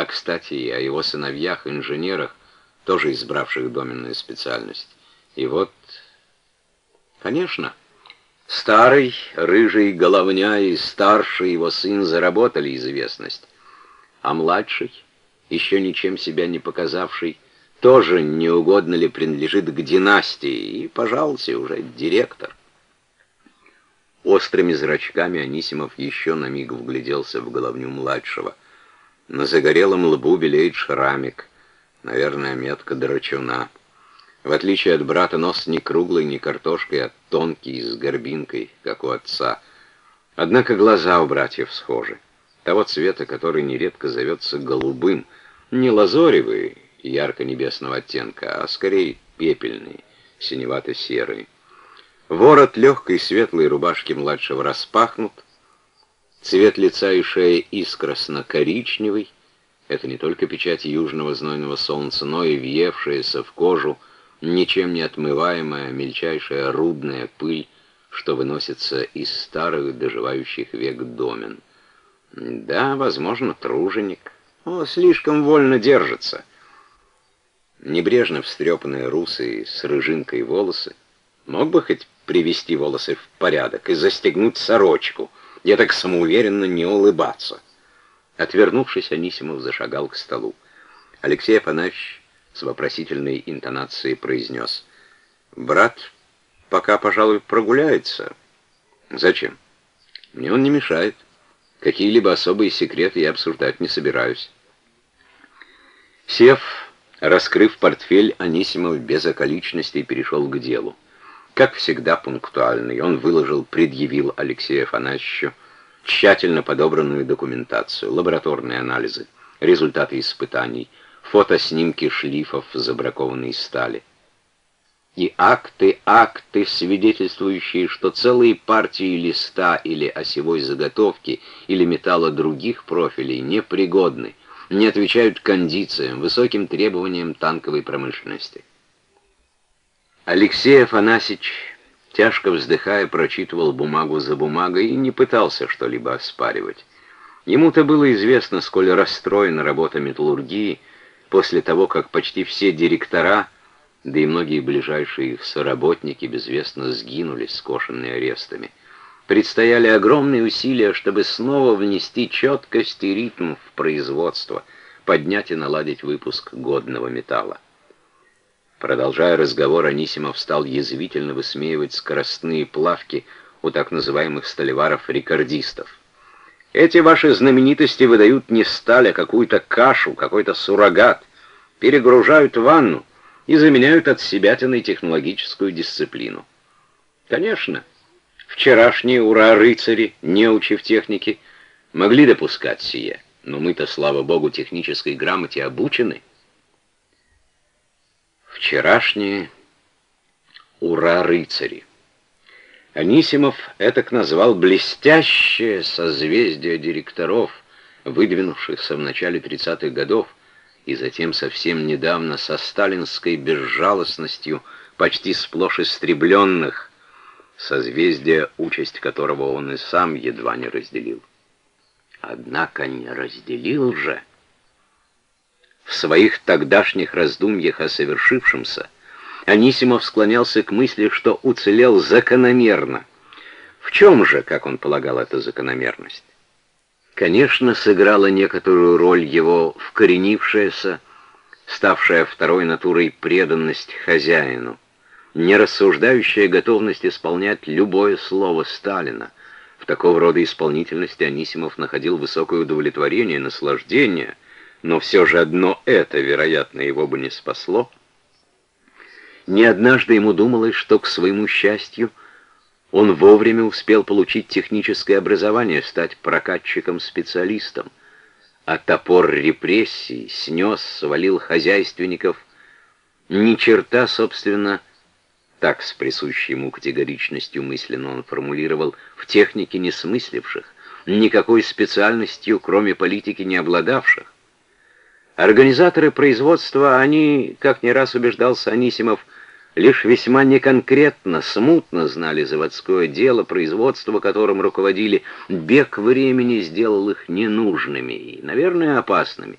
А, кстати, и о его сыновьях-инженерах, тоже избравших доменную специальность. И вот, конечно, старый, рыжий головня и старший его сын заработали известность, а младший, еще ничем себя не показавший, тоже не угодно ли принадлежит к династии, и, пожалуйста, уже директор. Острыми зрачками Анисимов еще на миг вгляделся в головню младшего. На загорелом лбу белеет шрамик, наверное, метка драчуна. В отличие от брата, нос не круглый, не картошкой, а тонкий, с горбинкой, как у отца. Однако глаза у братьев схожи. Того цвета, который нередко зовется голубым, не лазоревый, ярко-небесного оттенка, а скорее пепельный, синевато-серый. Ворот легкой светлой рубашки младшего распахнут, цвет лица и шеи искросно-коричневый. Это не только печать южного знойного солнца, но и въевшаяся в кожу, ничем не отмываемая мельчайшая рудная пыль, что выносится из старых доживающих век домен. Да, возможно, труженик. О, слишком вольно держится. Небрежно встрепанные русые с рыжинкой волосы. Мог бы хоть привести волосы в порядок и застегнуть сорочку, я так самоуверенно не улыбаться. Отвернувшись, Анисимов зашагал к столу. Алексей Афанасьевич с вопросительной интонацией произнес. «Брат пока, пожалуй, прогуляется». «Зачем?» «Мне он не мешает. Какие-либо особые секреты я обсуждать не собираюсь». Сев, раскрыв портфель, Анисимов без околичностей перешел к делу. Как всегда пунктуальный, он выложил, предъявил Алексею Афанасьевичу тщательно подобранную документацию, лабораторные анализы, результаты испытаний, фотоснимки шлифов забракованной стали. И акты, акты, свидетельствующие, что целые партии листа или осевой заготовки или металла других профилей непригодны, не отвечают кондициям, высоким требованиям танковой промышленности. Алексей Афанасьевич, тяжко вздыхая, прочитывал бумагу за бумагой и не пытался что-либо оспаривать. Ему-то было известно, сколь расстроена работа металлургии после того, как почти все директора, да и многие ближайшие их соработники безвестно сгинули, скошенные арестами. Предстояли огромные усилия, чтобы снова внести четкость и ритм в производство, поднять и наладить выпуск годного металла. Продолжая разговор, Анисимов стал язвительно высмеивать скоростные плавки у так называемых столеваров-рекордистов. Эти ваши знаменитости выдают не сталь, а какую-то кашу, какой-то суррогат, перегружают ванну и заменяют от себятиной технологическую дисциплину. Конечно, вчерашние ура-рыцари, неучи в технике, могли допускать сие, но мы-то, слава богу, технической грамоте обучены — Вчерашние ура-рыцари. Анисимов этак назвал блестящее созвездие директоров, выдвинувшихся в начале 30-х годов, и затем совсем недавно со сталинской безжалостностью почти сплошь истребленных, созвездие, участь которого он и сам едва не разделил. Однако не разделил же своих тогдашних раздумьях о совершившемся Анисимов склонялся к мысли, что уцелел закономерно. В чем же, как он полагал, эта закономерность? Конечно, сыграла некоторую роль его вкоренившаяся, ставшая второй натурой преданность хозяину, нерассуждающая готовность исполнять любое слово Сталина. В такого рода исполнительности Анисимов находил высокое удовлетворение, наслаждение — но все же одно это, вероятно, его бы не спасло. Не однажды ему думалось, что, к своему счастью, он вовремя успел получить техническое образование, стать прокатчиком-специалистом, а топор репрессий снес, свалил хозяйственников. Ни черта, собственно, так с присущей ему категоричностью мысленно он формулировал, в технике не смысливших, никакой специальностью, кроме политики, не обладавших. Организаторы производства, они, как не раз убеждался Анисимов, лишь весьма неконкретно, смутно знали заводское дело, производство которым руководили. Бег времени сделал их ненужными и, наверное, опасными.